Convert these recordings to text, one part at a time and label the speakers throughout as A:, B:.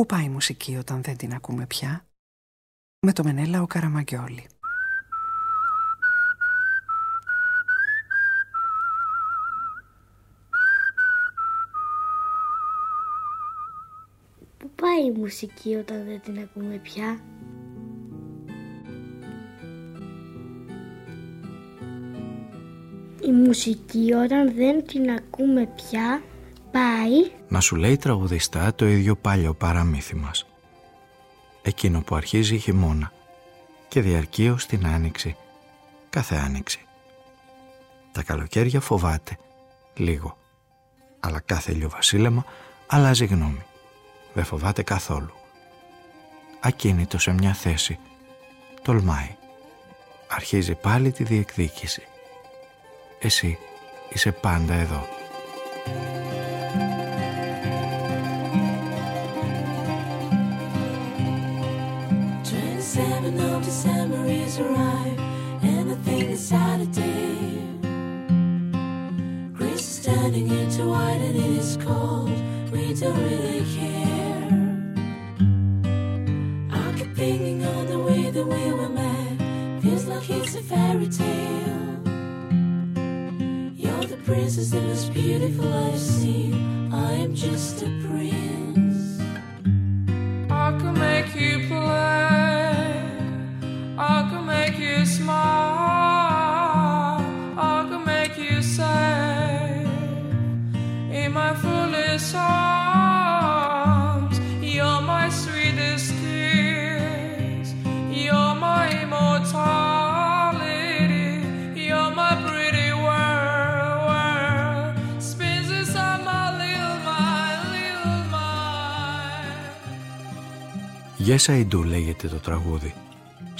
A: Πού πάει η μουσική όταν δεν την ακούμε πια; Με το Μενέλα ο Καραμαγκιόλη.
B: Πού πάει η μουσική όταν δεν την ακούμε πια; Η μουσική όταν δεν την ακούμε πια; Πάει
C: να σου λέει τραγουδιστά το ίδιο πάλιο παραμύθι μας. Εκείνο που αρχίζει χειμώνα και διαρκεί ως την άνοιξη, κάθε άνοιξη. Τα καλοκαίρια φοβάται, λίγο. Αλλά κάθε ηλιοβασίλεμα αλλάζει γνώμη. Δεν φοβάται καθόλου. Ακίνητο σε μια θέση, τολμάει. Αρχίζει πάλι τη διεκδίκηση. Εσύ είσαι πάντα εδώ. Arrive, and I think it's Saturday. Grace is turning into white and it is cold. We don't really care. I keep thinking on the way that we were met. Feels like it's a fairy tale. You're the princess, the most beautiful I've seen. I am just a prince. I can make you play. Μου σου αρέσει σε μάη. Λέγεται το τραγούδι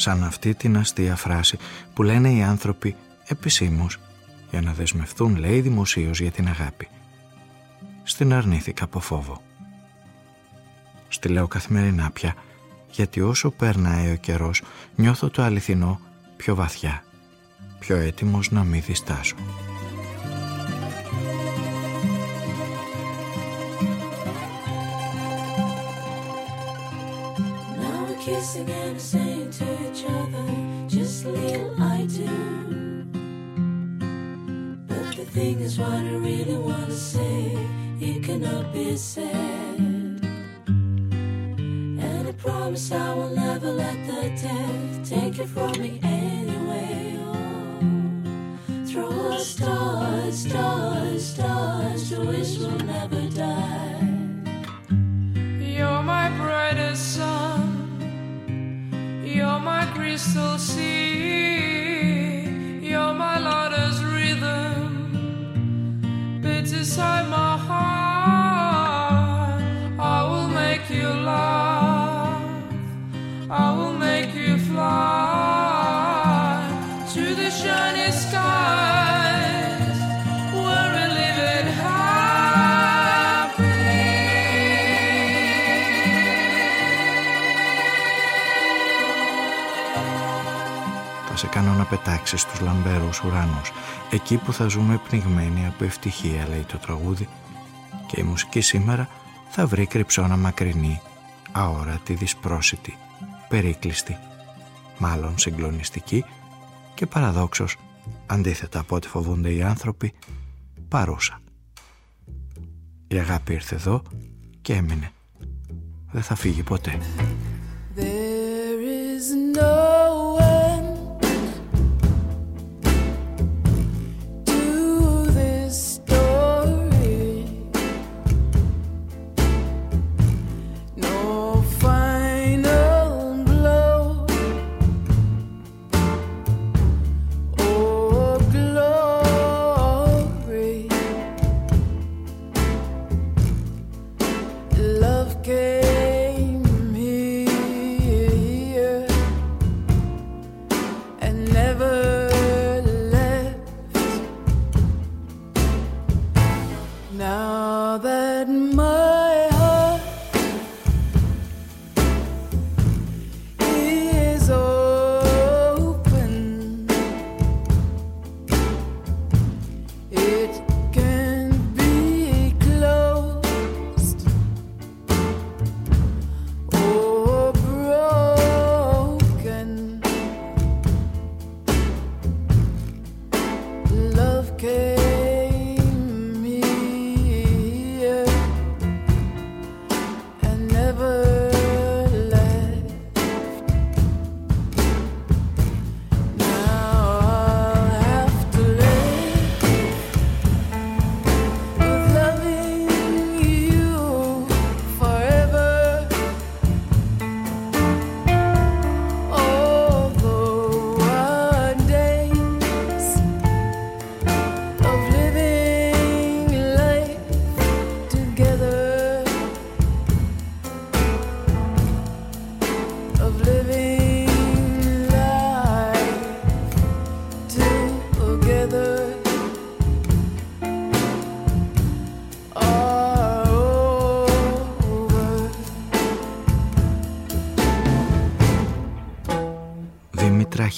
C: σαν αυτή την αστεία φράση που λένε οι άνθρωποι επισήμως για να δεσμευτούν λέει δημοσίως για την αγάπη. Στην αρνήθηκα από φόβο. Στη λέω καθημερινά πια γιατί όσο περνάει ο καιρός νιώθω το αληθινό πιο βαθιά, πιο έτοιμος να μην διστάσω. Kissing and saying to each other, just little I do. But the thing is, what I really want to say, it cannot be said. And I promise I will never let the death take it from me anyway. Oh, throw stars, stars, stars, the wish will never die. You're my brightest sun. You're my crystal sea. You're my lover's rhythm. Beats inside my heart. I will make you laugh. I will make you fly to the shiny skies Θα σε κάνω να πετάξεις στους λαμπέρους ουρανούς εκεί που θα ζούμε πνιγμένοι από ευτυχία λέει το τραγούδι και η μουσική σήμερα θα βρει κρυψώνα μακρινή αόρατη, δυσπρόσιτη, περίκλειστη μάλλον συγκλονιστική και παραδόξως αντίθετα από ό,τι φοβούνται οι άνθρωποι παρούσα. Η αγάπη ήρθε εδώ και έμεινε. Δεν θα φύγει ποτέ.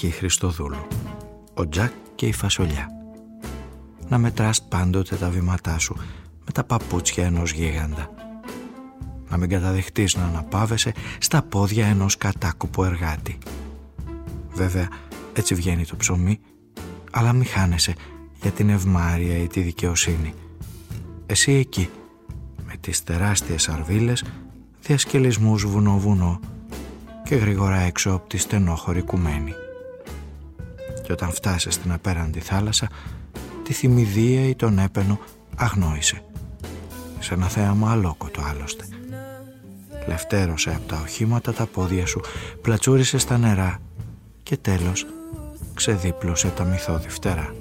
D: Τράχη Χριστοδούλου Ο Τζακ και η Φασολιά Να μετράς πάντοτε τα βήματά σου με τα παπούτσια ενός γίγαντα να μην καταδεχτείς να αναπάβεσαι στα πόδια ενός κατάκοπου εργάτη. Βέβαια, έτσι βγαίνει το ψωμί, αλλά μη χάνεσαι για την ευμάρεια ή τη δικαιοσύνη. Εσύ εκεί, με τις τεράστιες αρβίλες, διασκελισμούς βουνό-βουνό και γρήγορα έξω από τη στενόχωρη κουμένη. Και όταν φτάσεις στην απέραντη θάλασσα, τη θυμηδία ή τον έπαινο αγνόησε. Σε ένα θέαμα αλόκοτο άλλωστε. Λευτέρωσε από τα οχήματα τα πόδια σου, πλατσούρισε στα νερά και τέλος ξεδίπλωσε τα μυθόδη φτερά.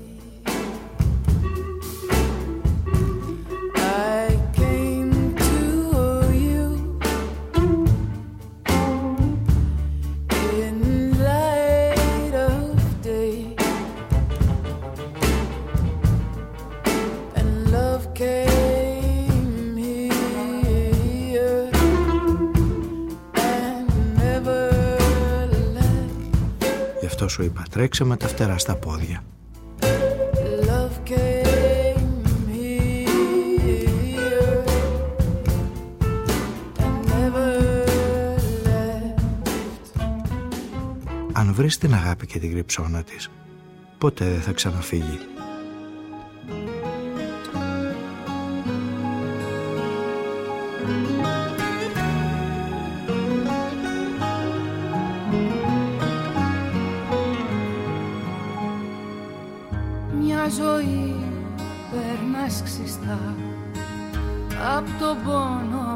D: Σου είπα τρέξε με τα φτερά στα πόδια. Αν βρεις την αγάπη και την κρυψώνα της ποτέ δεν θα ξαναφύγει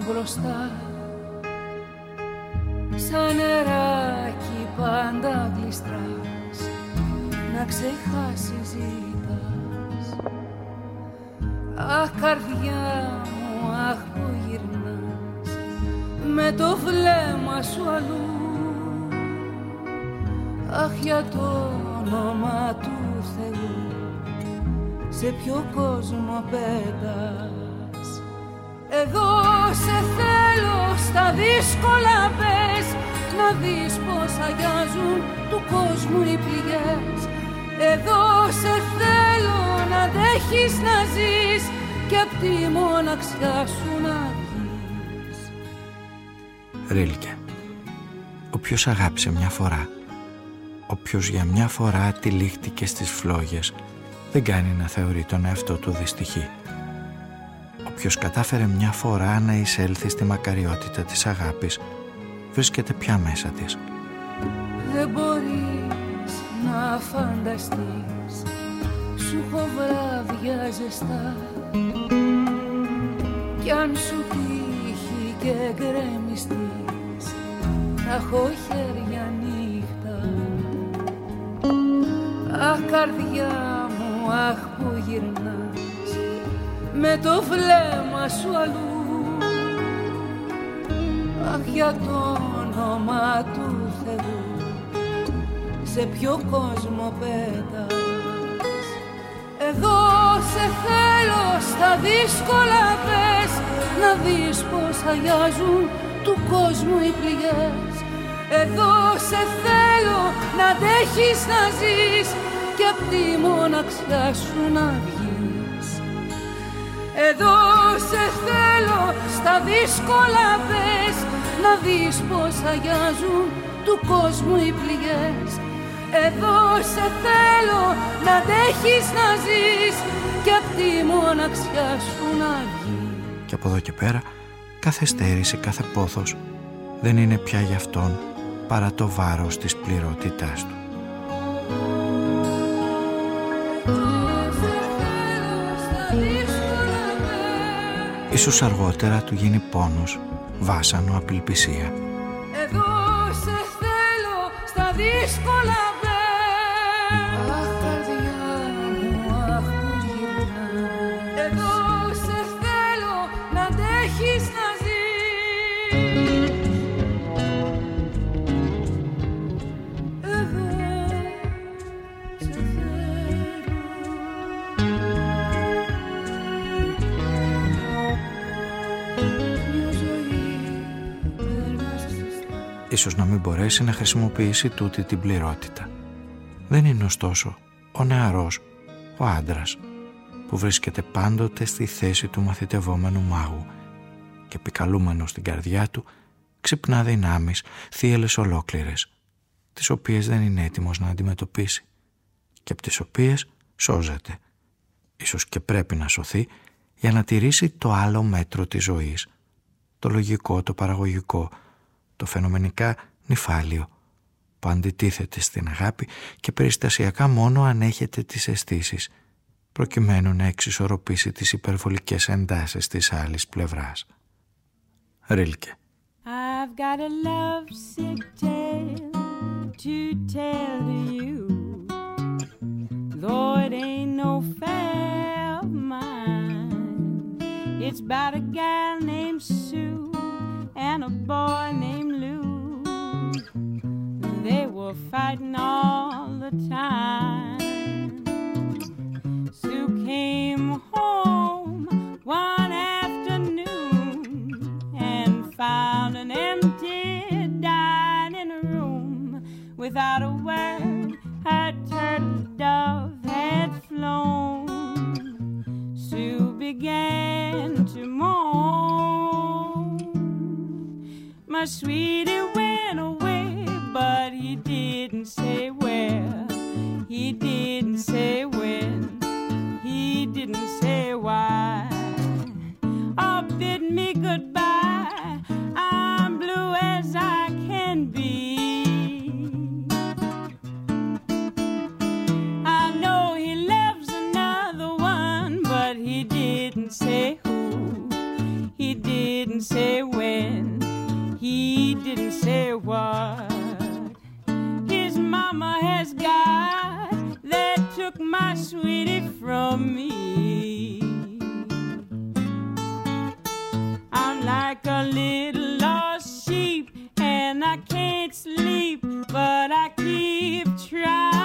C: μπροστά. Σαν νεράκι πάντα γλιστράς Να ξεχάσεις ζητάς. Αχ καρδιά μου, αχ που γυρνάς Με το βλέμμα σου αλλού. Αχ για το όνομα του Θεού Σε ποιο κόσμο πέτας εδώ σε θέλω στα δύσκολα πες. Να δεις πως αγιάζουν του κόσμου οι πληγές. Εδώ σε θέλω να δέχεις να ζεις. Και απ' τη μοναξιά σου να βγεις
D: Ρίλκε Όποιος αγάπησε μια φορά Όποιος για μια φορά τυλίχτηκε στις φλόγες δεν κάνει να θεωρεί τον εαυτό του δυστυχή. Όποιος κατάφερε μια φορά να εισέλθει στη μακαριότητα της αγάπης βρίσκεται πια μέσα της.
C: Δεν μπορείς να φανταστείς Σου έχω βράδια ζεστά Κι αν σου τύχει και γκρεμιστείς Θα έχω χέρια νύχτα Αχ καρδιά μου, αχ που γυρνάς. Με το βλέμμα σου αλλού. Αχ για το όνομα του Θεού. Σε ποιο κόσμο πέτας. Εδώ σε θέλω στα δύσκολα πες. Να δεις πως αγιάζουν του κόσμου οι πληγές. Εδώ σε θέλω να αντέχεις να ζεις και απ' τη μοναξιά σου να βγεις. Εδώ σε θέλω στα δύσκολα πες Να δεις πως αγιάζουν του κόσμου οι πληγές. Εδώ σε θέλω να αντέχεις να ζεις Και απ' τη μοναξιά σου να βγεις.
D: Και από εδώ και πέρα κάθε στέρηση, κάθε πόθος δεν είναι πια για αυτόν παρά το βάρος της πληρότητάς του. Ίσως αργότερα του γίνει πόνος, βάσανο, απελπισία.
C: Εδώ σε θέλω στα δύσκολα
D: ίσως να μην μπορέσει να χρησιμοποιήσει τούτη την πληρότητα.
E: δεν είναι ωστόσο ο νεαρός, ο άντρας, που βρίσκεται πάντοτε στη θέση του μαθητευόμενου μάγου και επικαλούμενος στην καρδιά του ξυπνά δυνάμεις θύελες ολόκληρες, τις οποίες δεν είναι έτοιμος να αντιμετωπίσει και από τις οποίες σώζεται. Ίσως και πρέπει να σωθεί για να τηρήσει το άλλο μέτρο της ζωής, το λογικό, το παραγωγικό, το φαινομενικά νυφάλιο, που αντιτίθεται στην αγάπη και περιστασιακά μόνο αν έχετε τις αισθήσεις, προκειμένου να εξισορροπήσει τις υπερβολικές εντάσεις της άλλης πλευράς. Ρίλκε. I've got a love sick tale to tell to you. Though it ain't no fair of mine It's about a gal named Sue and a boy named Lou They were fighting all the time. Sue came home one afternoon and found an empty dining room without a word. Her turtle dove had flown. Sue began to moan. My sweetie went away but he didn't say where. He didn't say when. He didn't say why. My sweetie from me. I'm like a little lost sheep and I can't sleep, but I keep trying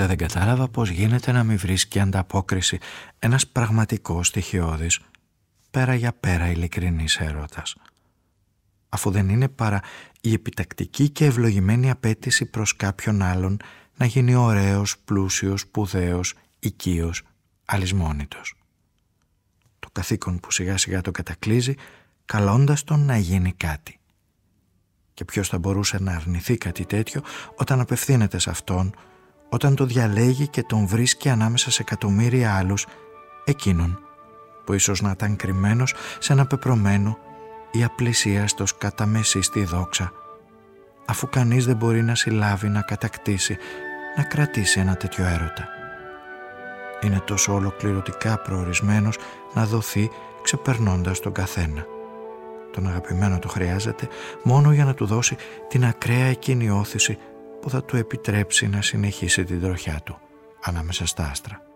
E: Ποτέ δεν κατάλαβα πως γίνεται να μην βρίσκει ανταπόκριση ένας πραγματικός στοιχειώδης πέρα για πέρα ειλικρινής έρωτας. Αφού δεν είναι παρά η επιτακτική και ευλογημένη απέτηση προς κάποιον άλλον να γίνει ωραίος, πλούσιος, σπουδαίος, οικείος, αλυσμόνητος. Το καθήκον που σιγά σιγά το κατακλείζει καλώντας τον να γίνει κάτι. Και ποιος θα μπορούσε να αρνηθεί κάτι τέτοιο όταν απευθύνεται σε αυτόν όταν το διαλέγει και τον βρίσκει ανάμεσα σε εκατομμύρια άλλους, εκείνον που ίσως να ήταν κρυμμένος σε ένα πεπρωμένο ή απλησίαστος κατά μέση στη δόξα, αφού κανείς δεν μπορεί να συλλάβει, να κατακτήσει, να κρατήσει ένα τέτοιο έρωτα. Είναι τόσο ολοκληρωτικά προορισμένος να δοθεί ξεπερνώντας τον καθένα. Τον αγαπημένο το χρειάζεται μόνο για να του δώσει την ακραία εκείνη όθηση που θα του επιτρέψει να συνεχίσει την τροχιά του ανάμεσα στα άστρα.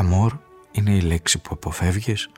F: Αμόρ είναι η λέξη που αποφεύγεις;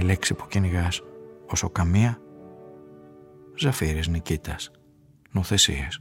F: Λέξη που κυνηγάς όσο καμία. Ζαφύρης Νικήτας. Νοθεσίες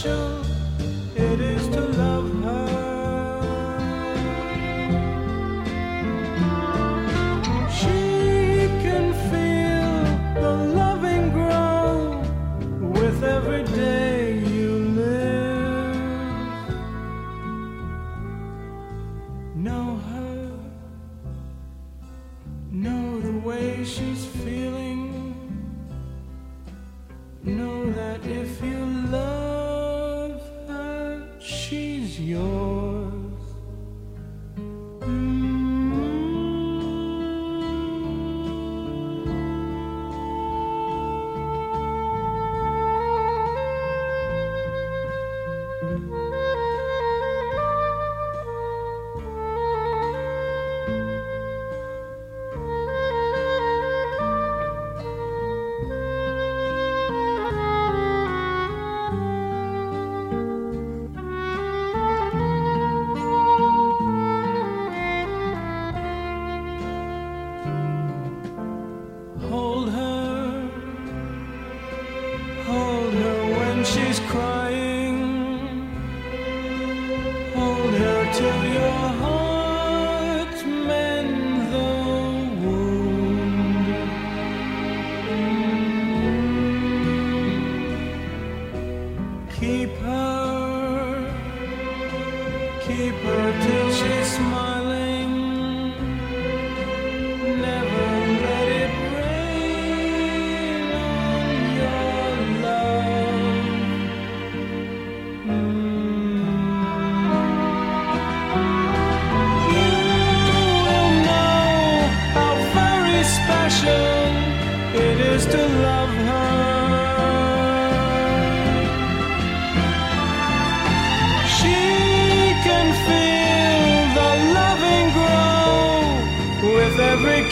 G: special it is to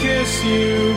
D: Εσύ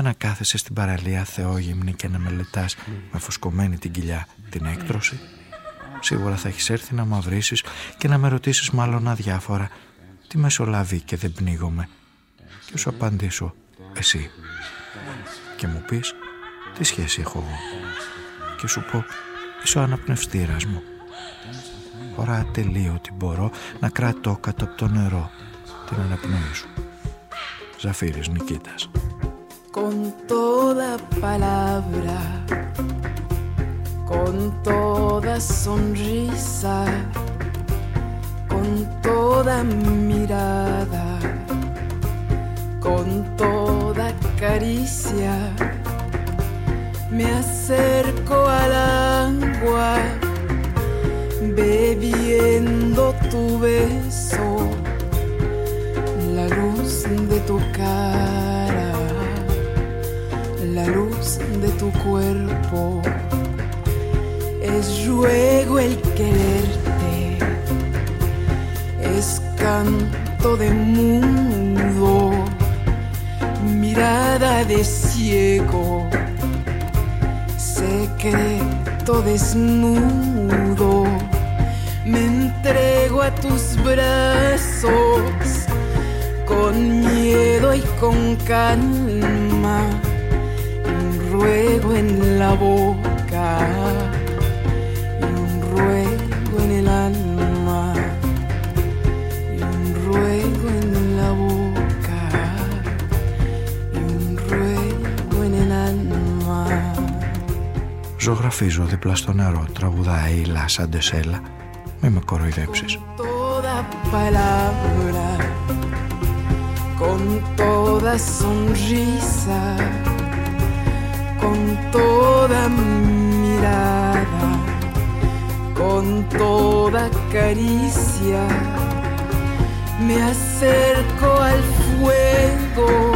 D: για να κάθεσαι στην παραλία θεόγυμνη και να μελετάς με φουσκωμένη την κοιλιά την έκτρωση. Σίγουρα θα έχεις έρθει να μαυρίσεις και να με ρωτήσεις μάλλον αδιάφορα τι μεσολαβεί και δεν πνίγομαι; Και σου απαντήσω εσύ. Και μου πεις τι σχέση έχω εγώ; Και σου πω είσαι ο αναπνευστήρας μου. Ώρα ατελείωτη μπορώ να κρατώ κάτω από το νερό την αναπνοή σου. Ζαφύρης Νικήτας.
H: Con toda palabra, con toda sonrisa, con toda mirada, con toda caricia, me acerco al agua, bebiendo tu beso la luz de tu cara, de tu cuerpo. Es ruego el quererte, es canto de mundo, mirada de ciego, secreto desnudo. Me entrego a tus brazos. Con miedo y con calma, ruego en la boca y un ruego en el alma, y un ruego en la boca y un ruego en el alma.
D: Ζωγραφίζω δίπλα στο νερό, τραγουδάει η Λάσα Ντεσέλα. Μη με κοροϊδέψεις.
H: Toda palabra con toda sonrisa, con toda mirada, con toda caricia, me acerco al fuego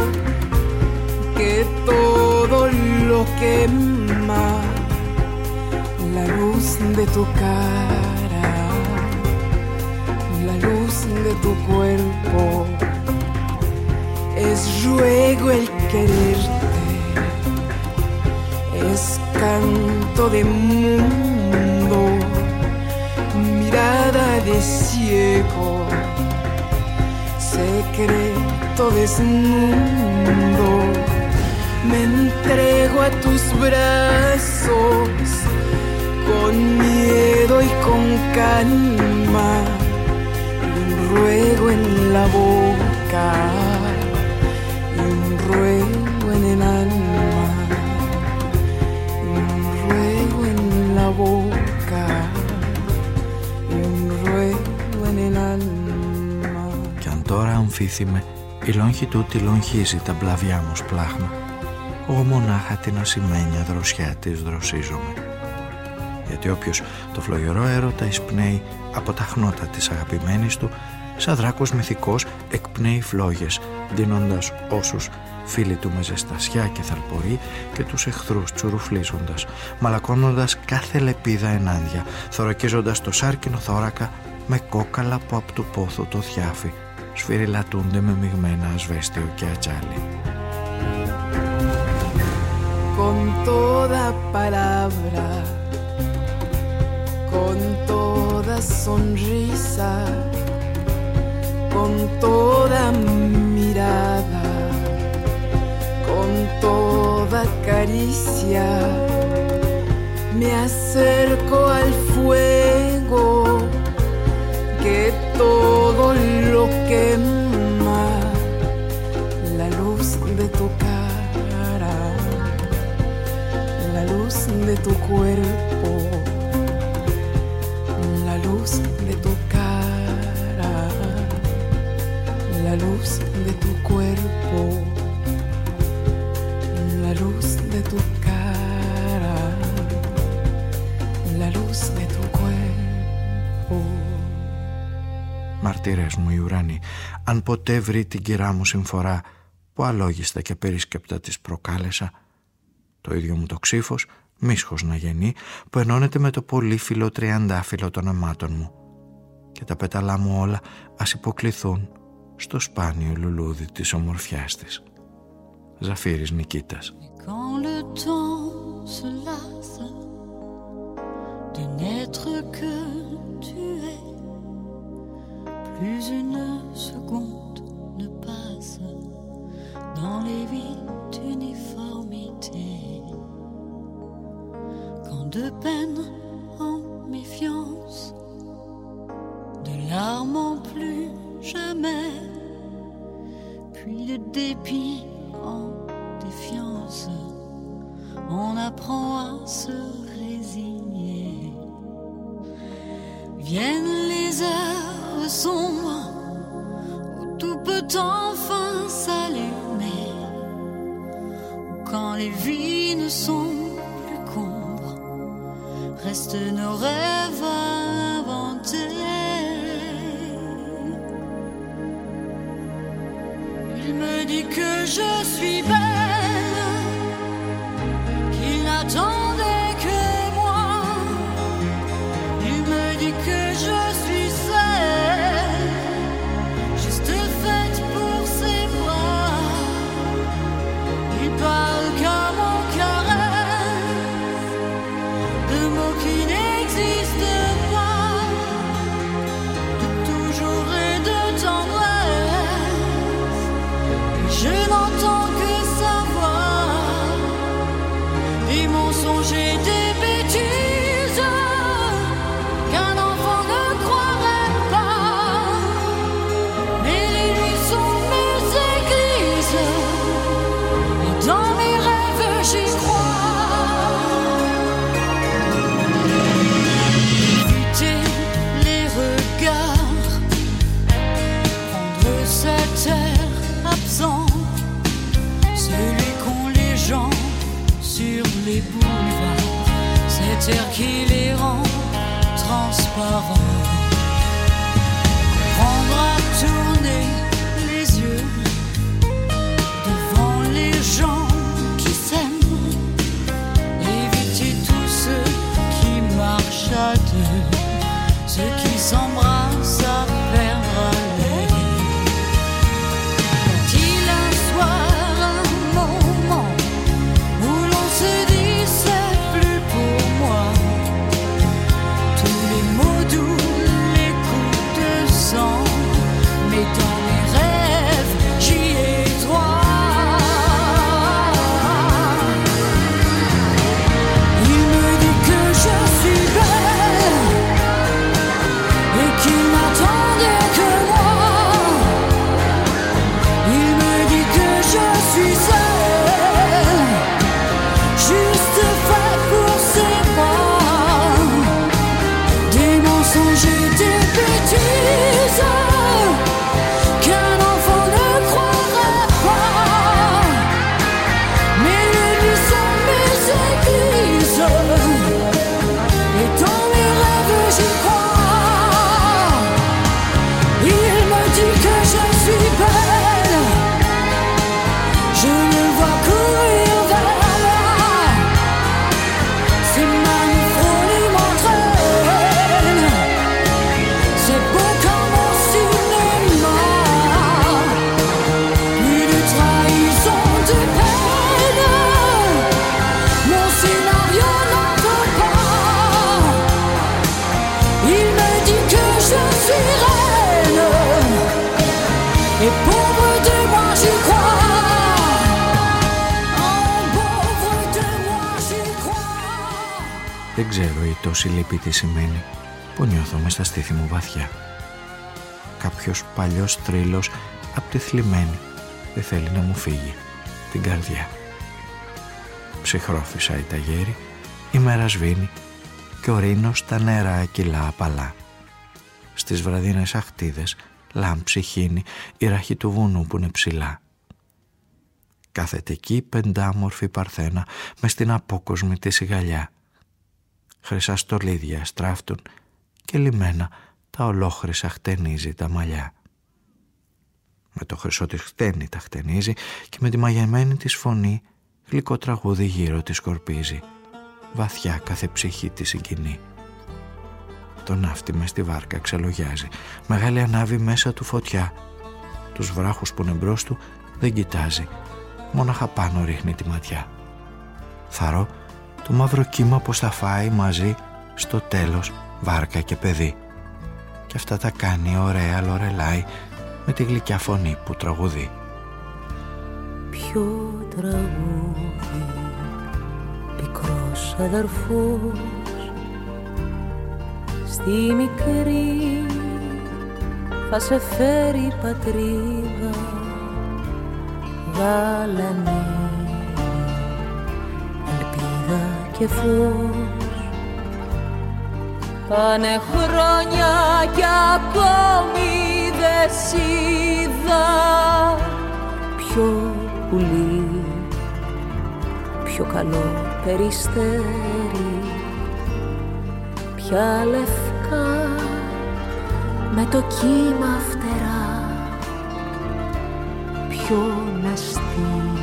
H: que todo lo quema, la luz de tu cara, la luz de tu cuerpo es ruego el quererte, es canto de mundo, mirada de ciego, secreto desnudo. Me entrego a tus brazos con miedo y con calma, un ruego en la boca
D: φύθυμε η λόγχη του τη λογχίζει τα μπλαβιά μου σπλάχνα. Εγώ μονάχα την ασημένια δροσιά της δροσίζομαι. Γιατί όποιος το φλογερό έρωτα εισπνέει από τα χνότα της αγαπημένης του σαν δράκος μυθικός εκπνέει φλόγες δίνοντας όσους φίλοι του με ζεστασιά και θαλπορή και τους εχθρούς τσουρουφλίζοντας μαλακώνοντας κάθε λεπίδα ενάντια θωρακίζοντας το σάρκινο θώρακα με κόκαλα που από του πόθου το θιάφι σφυριλατούνται με μειγμένα ασβέστιο και ατσάλι.
H: Con toda palabra, con toda sonrisa, con toda mirada, con toda caricia, me acerco al fuego que todo lo quema la luz de tu cara, la luz de tu cuerpo, la luz de tu cara, la luz de tu cuerpo, la luz de tu
D: μαρτύρες μου οι ουρανοί, αν ποτέ βρει την κυρά μου συμφορά που αλόγιστα και περίσκεπτα της προκάλεσα, το ίδιο μου το ξύφος, μίσχος να γεννεί, που ενώνεται με το πολύφιλο τριαντάφυλλο των αιμάτων μου και τα πέταλά μου όλα ας υποκληθούν στο σπάνιο λουλούδι της ομορφιάς της. Ζαφύρης Νικήτας.
I: Plus une seconde ne passe dans les vies d'uniformité. Quand de peine en méfiance, de larmes en plus jamais, puis de dépit en défiance, on apprend à se résigner. Viennent les heures sombre où tout peut enfin s'allumer, quand les vies ne sont plus combres, restent nos rêves à inventer. Il me dit que je suis belle,
D: parents. Τόση λύπη τι σημαίνει που νιώθω μες στα στήθη μου βαθιά. Κάποιος παλιός θρύλος απ' τη θλιμμένη δεν θέλει να μου φύγει την καρδιά. Ψυχρόφυσα η ταγέρη, η μέρα σβήνει και ο ρήνος τα νερά κυλά απαλά. Στις βραδίνες αχτίδες λάμψη χύνει η ραχή του βουνού που είναι ψηλά. Κάθεται εκεί πεντάμορφη παρθένα με στην απόκοσμη της σιγαλιά. Χρυσά στολίδια στράφτουν και λιμένα τα ολόχρυσα χτενίζει τα μαλλιά. Με το χρυσό της χτένι τα χτενίζει και με τη μαγεμένη της φωνή γλυκό τραγούδι γύρω της σκορπίζει. Βαθιά κάθε ψυχή τη συγκινεί. Το ναύτη μες στη βάρκα ξελογιάζει. Μεγάλη ανάβει μέσα του φωτιά. Τους βράχους που είναι μπρος του δεν κοιτάζει. Μόναχα πάνω ρίχνει τη ματιά. Θαρώ το μαύρο κύμα πως θα φάει μαζί στο τέλος βάρκα και παιδί. Και αυτά τα κάνει ωραία λορελάει με τη γλυκιά φωνή που τραγουδεί.
J: Ποιο τραγούδι πικρός αδερφός στη μικρή θα σε φέρει πατρίδα γαλανή και φως. Πάνε χρόνια κι ακόμη δεν είδα. Πιο πουλί πιο καλό περιστέρι. Πια λευκά με το κύμα φτερά. Πιο να στείλω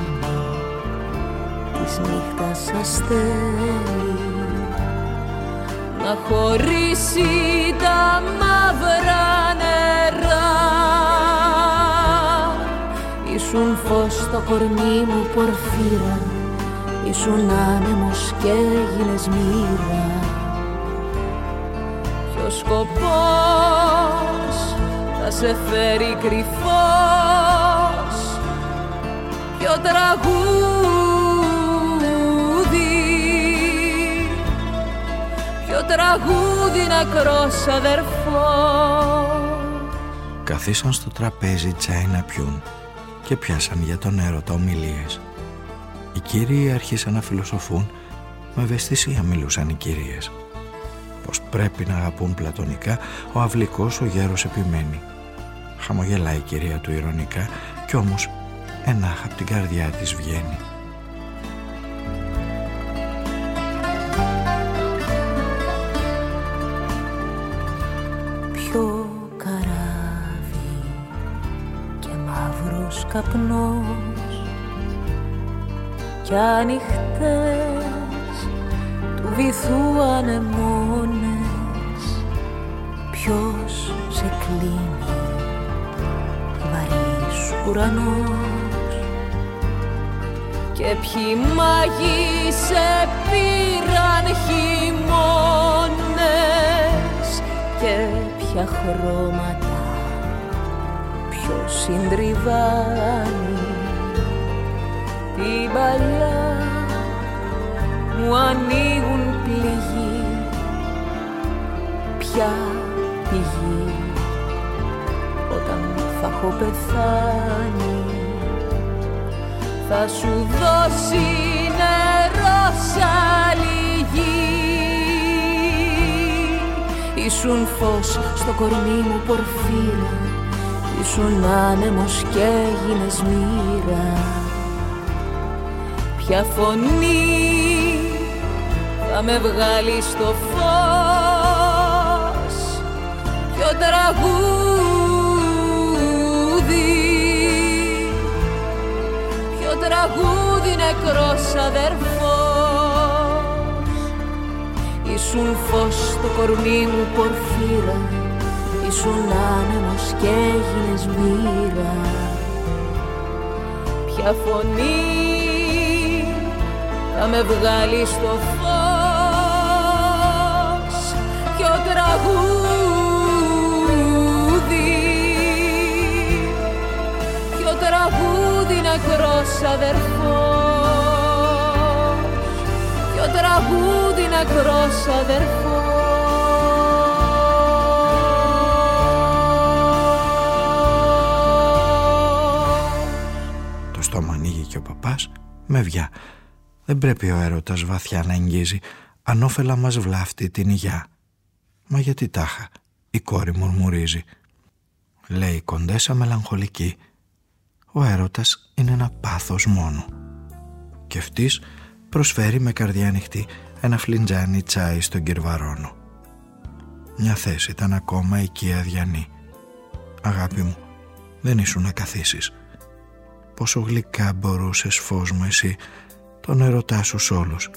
J: της νύχτας αστέρι να χωρίσει τα μαύρα νερά. Ήσουν φως στο κορμί μου πορφύρα Ήσουν άνεμος και έγινες μοίρα. Ποιος σκοπός θα σε φέρει κρυφός Ποιο τραγούδι τραγούδι νεκρός αδερφό
D: Καθίσαν στο τραπέζι τσάι να πιούν και πιάσαν για τον έρωτα ομιλίες. Οι κύριοι άρχισαν να φιλοσοφούν, με ευαισθησία μιλούσαν οι κυρίες. Πως πρέπει να αγαπούν πλατωνικά, ο αυλικός ο γέρος επιμένει. Χαμογελάει η κυρία του ηρωνικά κι όμως ενάχα από την καρδιά της βγαίνει.
J: Καπνός κι ανοιχτές του βυθού ανεμόνες ποιος σε κλείνει βαρύς ουρανός. Και ποιοι μάγοι σε πήραν χειμώνες και ποια χρώματα συντριβάνει. Την παλιά μου ανοίγουν πληγή πια πηγή όταν θα έχω πεθάνει θα σου δώσει νερό σαν Ήσουν φως στο κορμί μου πορφύρα Ήσουν άνεμος και έγινες μοίρα. Ποια φωνή θα με βγάλει στο φως; Ποιο τραγούδι; Ποιο τραγούδι νεκρός αδερφός; Ήσουν φως στο κορμί μου πορφύρα Ήσουν άνεμος και έγινες μοίρα. Ποια φωνή θα με βγάλει στο φως; Ποιο τραγούδι; Ποιο τραγούδι νεκρός αδερφός; Ποιο τραγούδι μακρός αδερφός;
D: Και ο παπάς με βιά. Δεν πρέπει ο έρωτας βαθιά να εγγύζει ανώφελα μας βλάφτει την υγειά. Μα γιατί τάχα, η κόρη μουρμουρίζει. Λέει η κοντέσα μελαγχολική. Ο έρωτας είναι ένα πάθος μόνο. Και αυτής προσφέρει με καρδιά ανοιχτή ένα φλιντζάνι τσάι στον κυρβαρόνο. Μια θέση ήταν ακόμα εκεί αδιανή. Αγάπη μου, δεν ήσουν να καθίσεις. Πόσο γλυκά μπορούσες φως μου εσύ τον ερωτά σου όλους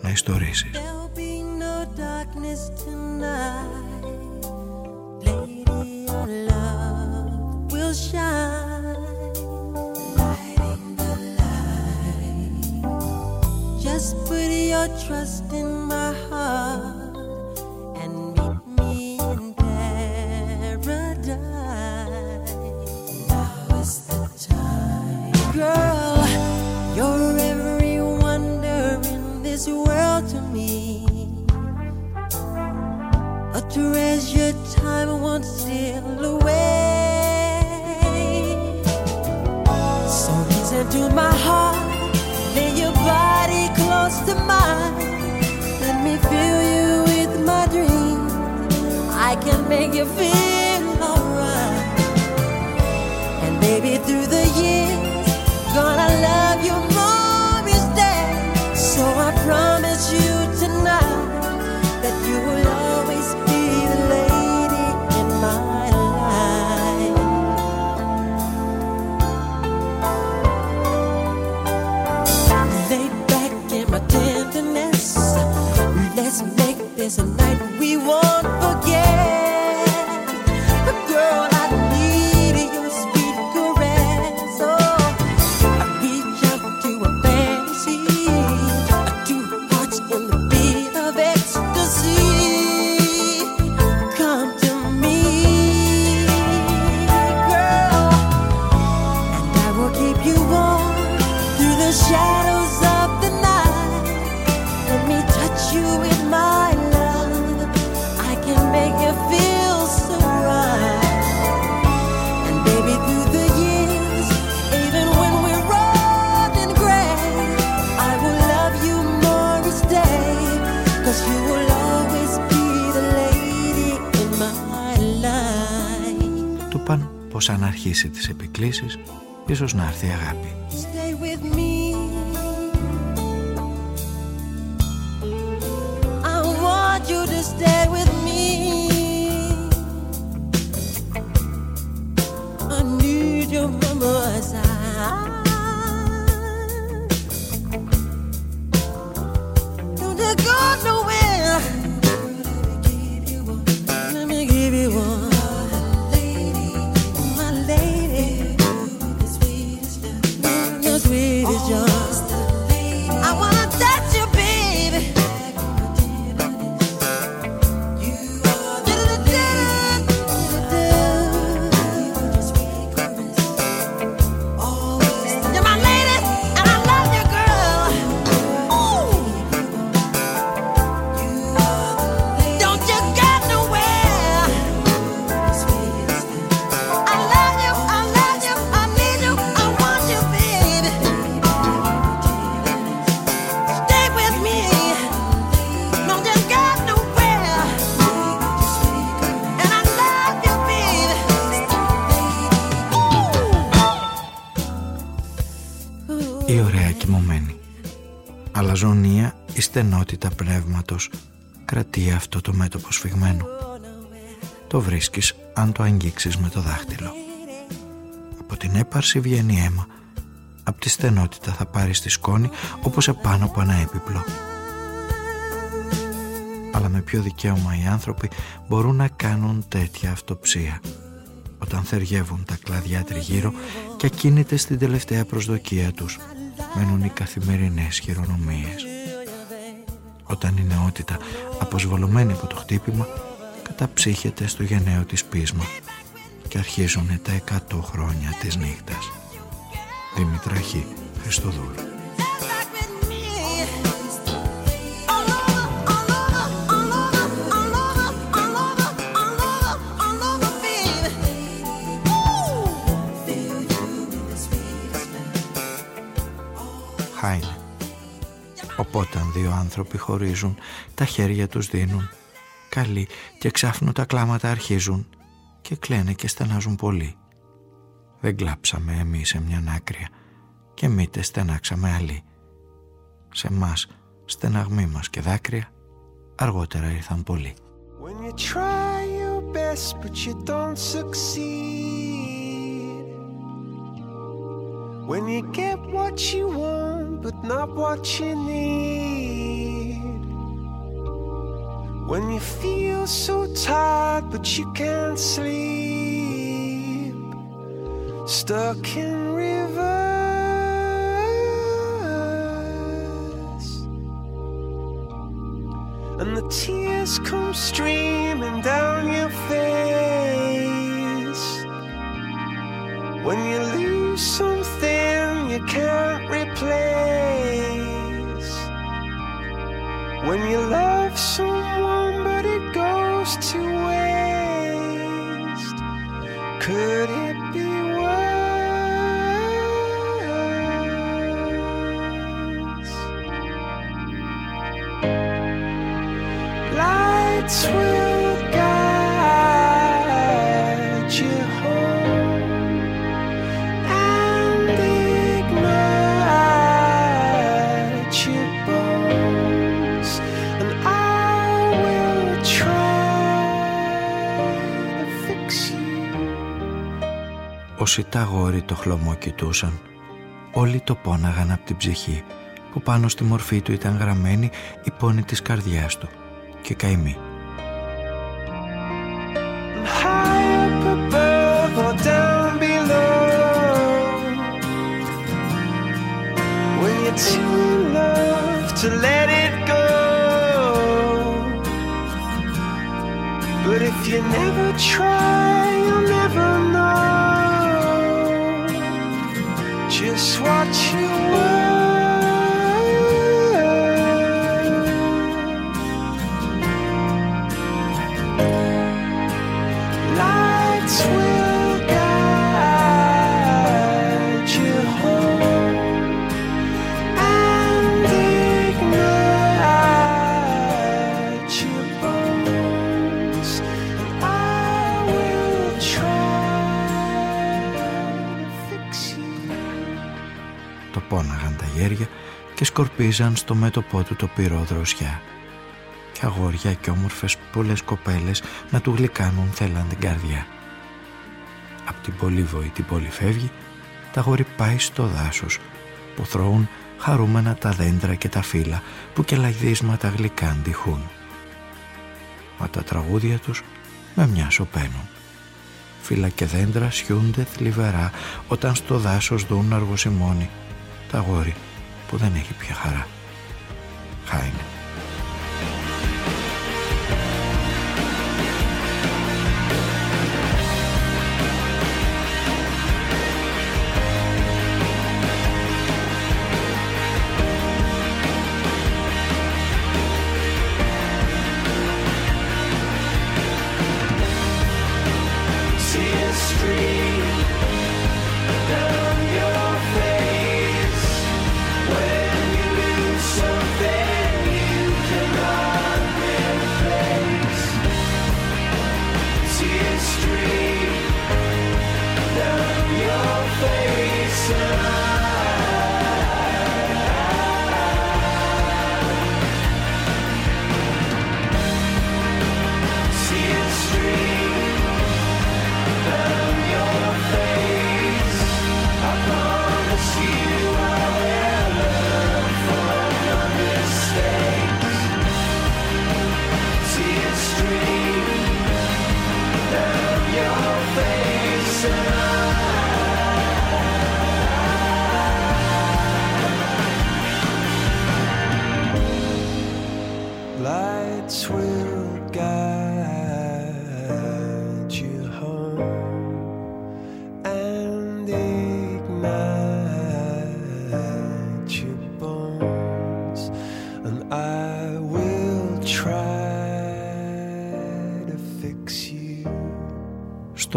D: να ιστορήσεις.
K: Just put your trust in my heart this world to me. A treasure your time won't steal away. So listen to my heart, lay your body close to mine. Let me fill you with my dreams. I can make you feel alright. And baby, through the years, gonna love you more promise you tonight that you will always be the lady in my life. Lay back in my tenderness. Let's make this a night we won't forget.
D: Ίσως να έρθει η αγάπη. Αλαζονία η στενότητα πνεύματος κρατεί αυτό το μέτωπο σφιγμένο. Το βρίσκεις αν το αγγίξεις με το δάχτυλο. Από την έπαρση βγαίνει αίμα. Από τη στενότητα θα πάρεις τη σκόνη όπως επάνω από ένα έπιπλο. Αλλά με ποιο δικαίωμα οι άνθρωποι μπορούν να κάνουν τέτοια αυτοψία; Όταν θεριεύουν τα κλαδιά τριγύρω και ακίνητες στην τελευταία προσδοκία τους μένουν οι καθημερινές χειρονομίες. Όταν η νεότητα, αποσβολωμένη από το χτύπημα, καταψύχεται στο γενναίο της πείσμα και αρχίζουν τα εκατό χρόνια της νύχτας. Δήμητρα Χ. Χριστοδούλου.
F: Οπότε αν δύο άνθρωποι χωρίζουν, τα χέρια τους δίνουν. Καλοί και ξάφνου τα κλάματα αρχίζουν και κλαίνε και στενάζουν πολύ. Δεν κλάψαμε εμείς σε μια άκρια και μήτε στενάξαμε άλλοι. Σε μας στεναγμοί μας και δάκρυα αργότερα ήρθαν πολλοί. When you try your best but you don't succeed When you get what you want but not what you need. When you feel so tired but you can't sleep. Stuck in rivers. And the tears come streaming down your face. When you lose something you can't replace when you love Όσοι τα γόρι το χλωμό κοιτούσαν, όλοι το πόναγαν από την ψυχή που πάνω στη μορφή του ήταν γραμμένη η πόνη της καρδιάς του και καημή. Και σκορπίζαν στο μέτωπό του το πυρό δροσιά. Και αγόρια και όμορφες πολλές κοπέλες να του γλυκάνουν θέλαν την καρδιά. Απ' την πολύβοη την πόλη φεύγει, τα αγόρι πάει στο δάσος που θρώουν χαρούμενα τα δέντρα και τα φύλλα που και λαϊδίσματα γλυκάν τυχούν. Μα τα τραγούδια τους με μια σωπαίνουν. Φύλλα και δέντρα σιούνται θλιβερά όταν στο δάσος δουν αργοσημώνει τα αγόρι που δεν έχει πια χαρά. Χάινε.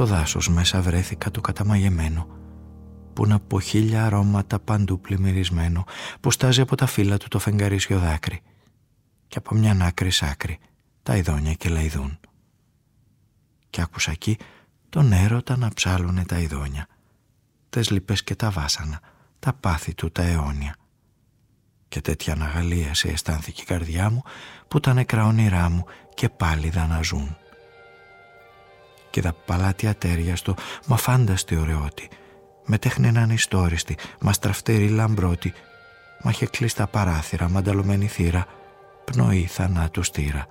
F: Δάσος μέσα βρέθηκα το καταμαγεμένο
D: που είναι από χίλια αρώματα παντού πλημμυρισμένο που στάζει από τα φύλλα του το φεγγαρίσιο δάκρυ και από μια άκρη σ' άκρη τα ειδόνια και λαϊδούν. Και άκουσα εκεί τον έρωτα να ψάλουνε τα ειδόνια, τες λιπές και τα βάσανα, τα πάθη του τα αιώνια. Και τέτοια αναγαλίαση αισθάνθηκε η καρδιά μου που τα νεκρά όνειρά μου και πάλι δαναζούν. Και τα παλάτια τέρια στο μα φάνταστη ωραιότη, με τέχνη ανιστόριστη, μα στραφτερή λαμπρότη, μα είχε κλείσει τα παράθυρα, μανταλωμένη θύρα, πνοή θανάτου στήρα,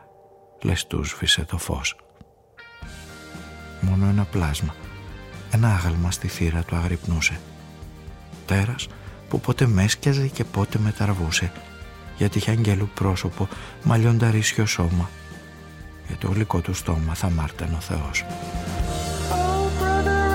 D: λες τους σβήσε το φως. Μόνο ένα πλάσμα, ένα άγαλμα στη θύρα του αγρυπνούσε. Τέρας που με έσκιαζε και πότε με ταρβούσε, γιατί είχε αγγέλου πρόσωπο, μαλλιονταρίσιο σώμα. Για το γλυκό του στόμα θα μάρτεν ο Θεός. Oh, brother,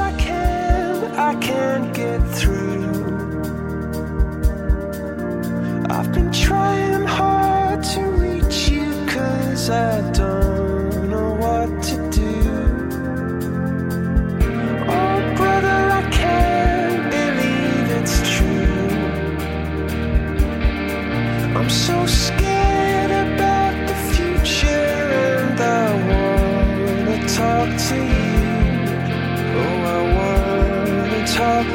D: love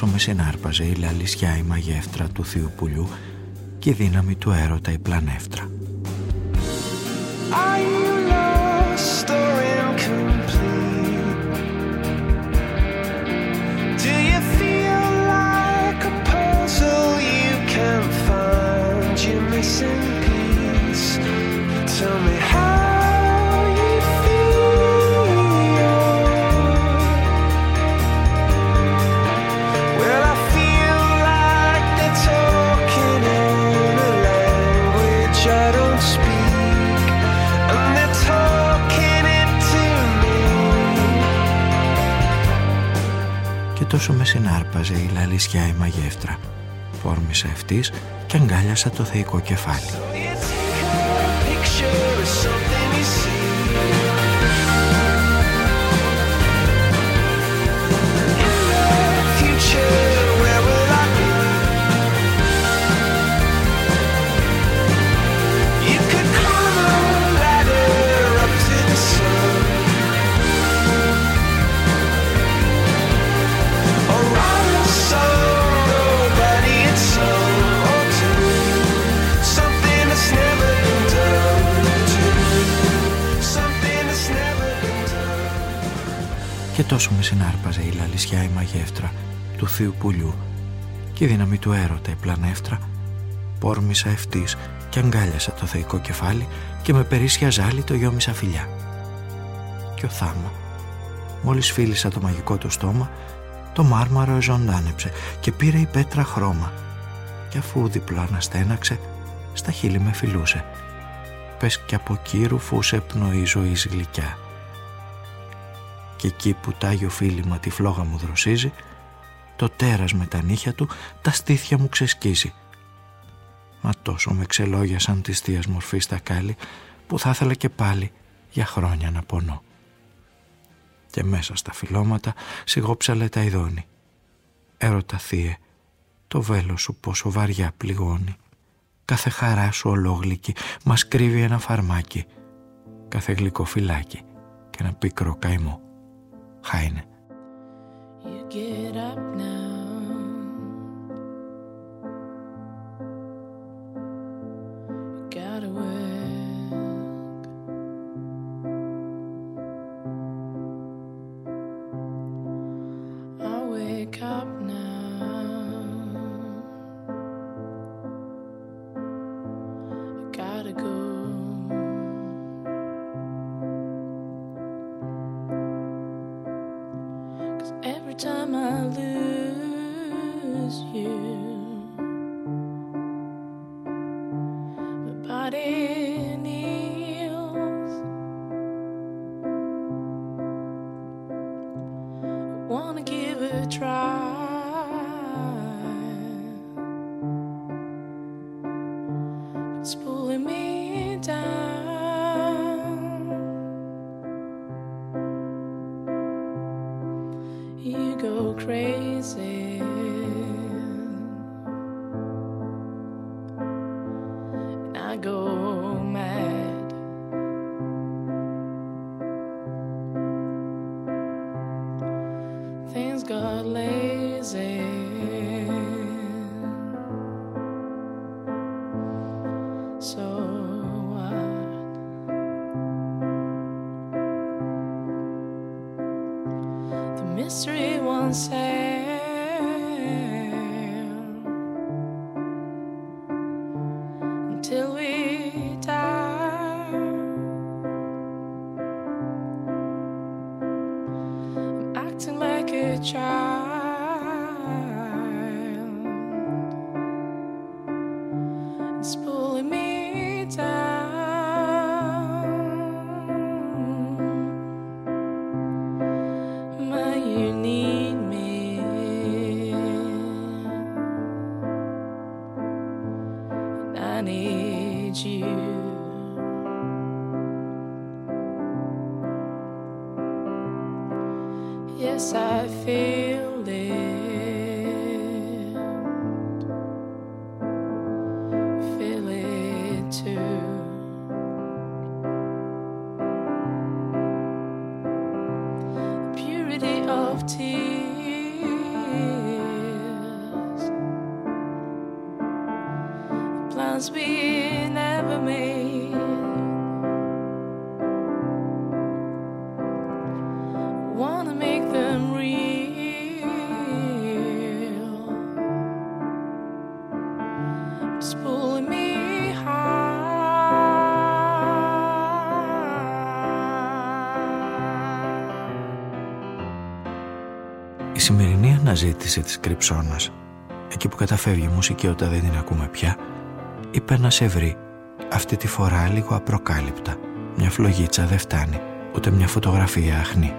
D: Και τόσο με συνάρπαζε η λαλισιά η μαγεύτρα του θείου πουλιού και η δύναμη του έρωτα η πλανεύτρα. Τόσο με συνάρπαζε η λαλισιά η μαγεύτρα. Φόρμησα ευτής και αγκάλιασα το θεϊκό κεφάλι. Και τόσο με συνάρπαζε η λαλισιά η μαγεύτρα του θείου πουλιού και η δύναμη του έρωτα η πλανεύτρα πόρμησα ευτής και αγκάλιασα το θεϊκό κεφάλι και με περίσσια ζάλι το γιόμισα φιλιά. Και ο Θάμα, μόλις φίλησα το μαγικό του στόμα, το μάρμαρο ζωντάνεψε και πήρε η πέτρα χρώμα και αφού διπλό αναστέναξε, στα χείλη με φιλούσε. Πες κι από κύρου φούσε πνοή ζωής γλυκιά. Και εκεί που τ' Άγιο φίλημα τη φλόγα μου δροσίζει, το τέρας με τα νύχια του τα στήθια μου ξεσκίζει. Μα τόσο με ξελόγιασαν της θείας μορφής τα κάλλη που θα ήθελα και πάλι για χρόνια να πονώ. Και μέσα στα φυλώματα σιγόψαλε τα ειδώνει. Έρωτα θύε, το βέλος σου πόσο βαριά πληγώνει. Κάθε χαρά σου ολόγλυκη μας κρύβει ένα φαρμάκι. Κάθε γλυκό φυλάκι και ένα πικρό καημό. Heine.
J: You get up now. pulling me down.
C: Αναζήτηση της κρυψώνας. Εκεί που καταφεύγει η μουσική όταν δεν την ακούμε πια, είπε να σε βρει. Αυτή τη φορά λίγο απροκάλυπτα. Μια φλογίτσα δεν φτάνει, ούτε μια φωτογραφία αχνή.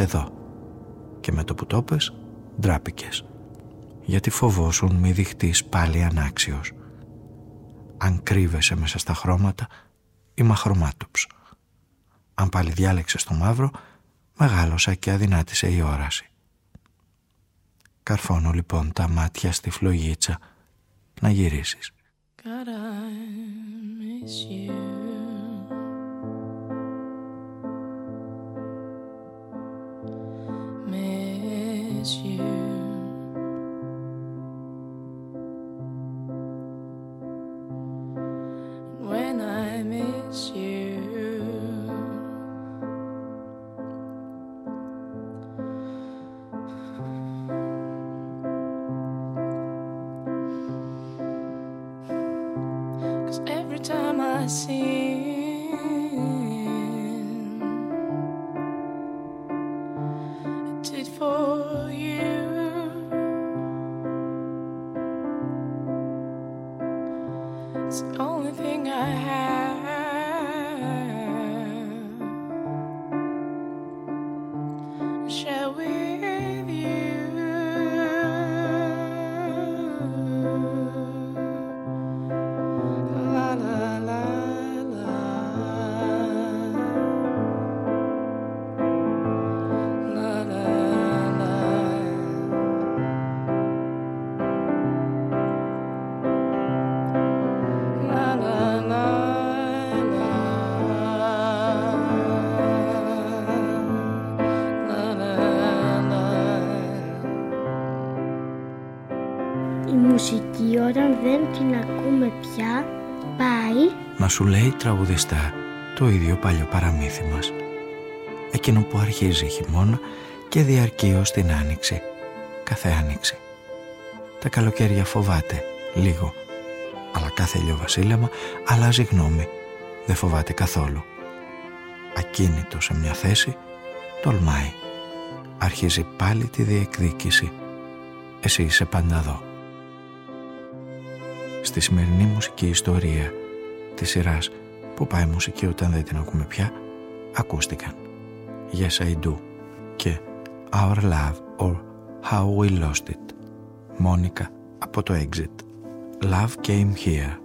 C: Εδώ. Και με το που το πες, ντράπηκες. Γιατί φοβόσουν μη δειχτείς πάλι ανάξιος. Αν κρύβεσαι μέσα στα χρώματα, είμαι αχρωμάτοψ. Αν πάλι διάλεξες το μαύρο, μεγάλωσα και αδυνάτησε η όραση. Καρφώνω λοιπόν τα μάτια στη φλογίτσα να γυρίσεις.
D: να σου λέει this year. Τραγουδιστά το ίδιο παλιό παραμύθι μας. Εκείνο που αρχίζει χειμώνα και διαρκεί ως την άνοιξη, κάθε άνοιξη. Τα καλοκαίρια φοβάται λίγο, αλλά κάθε βασίλεμα αλλάζει γνώμη, δεν φοβάται καθόλου. Ακίνητο σε μια θέση, τολμάει. Αρχίζει πάλι τη διεκδίκηση. Εσύ είσαι πάντα εδώ. Στη σημερινή μουσική ιστορία Της σειράς που πάει μουσική όταν δεν την ακούμε πια ακούστηκαν. Yes I Do. Και Our Love or How We Lost It. Μόνικα από το Exit. Love Came Here.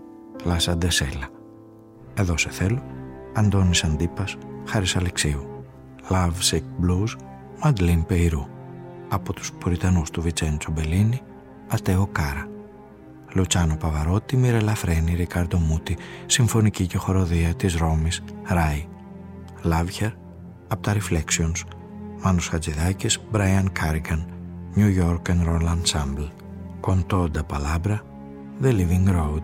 D: Λάσα Ντεσέλα Εδώ σε θέλω Αντώνης Αντίπας Χάρης Αλεξίου. Love Sick Blues Μαντλίν Πεϊρού από τους Πουριτανούς του Βιτσέντσο Μπελίνη A te, o cara Λουτσάνο Παβαρότι, Μιρελα Φρένη, Ρικάρντο Μούτι, Συμφωνική και Χορωδία της Ρώμης, Ράι. Love Her, από τα Reflections, Μάνος Χατζηδάκης, Μπράιαν Κάριγκαν, New York Rock and Roll Ensemble, Con toda palabra, The Living Road,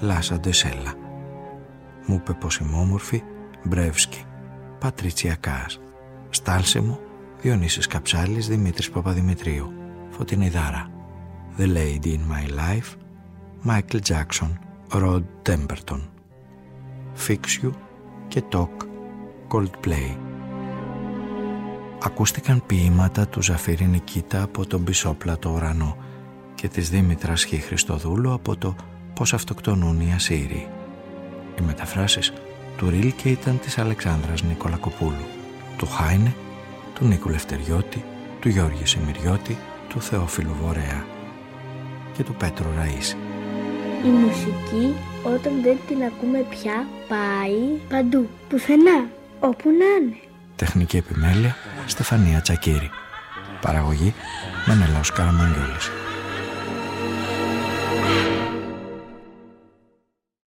D: Λάσα ντε Σέλα. Μου είπε πως είμ' όμορφη, Μπρεύσκι, Πατρίτσια Κάς, Στάλσιμο, Διονύσης Καψάλης, Δημήτρης Παπαδημητρίου, Φωτεινιδάρα, The Lady in My Life, Michael Jackson, Rod Temperton, Fix You και Talk, Coldplay. Ακούστηκαν ποίηματα του Ζαφύρη Νικήτα από τον Πισόπλατο Ουρανό και της Δήμητρας Χ. Χριστοδούλου από το «Πώς αυτοκτονούν οι Ασσύριοι». Οι μεταφράσεις του Ρίλκε ήταν της Αλεξάνδρας Νικολακοπούλου, του Χάινε, του Νίκου Λευτεριώτη, του Γιώργη Σιμιριώτη, του Θεόφιλου Βορέα και του Πέτρου Ραΐση.
B: Η μουσική όταν δεν την ακούμε πια πάει παντού, πουθενά, όπου να είναι.
D: Τεχνική επιμέλεια Στεφανία Τσακύρη. Παραγωγή Μενελάος Καραμαγγιόλης.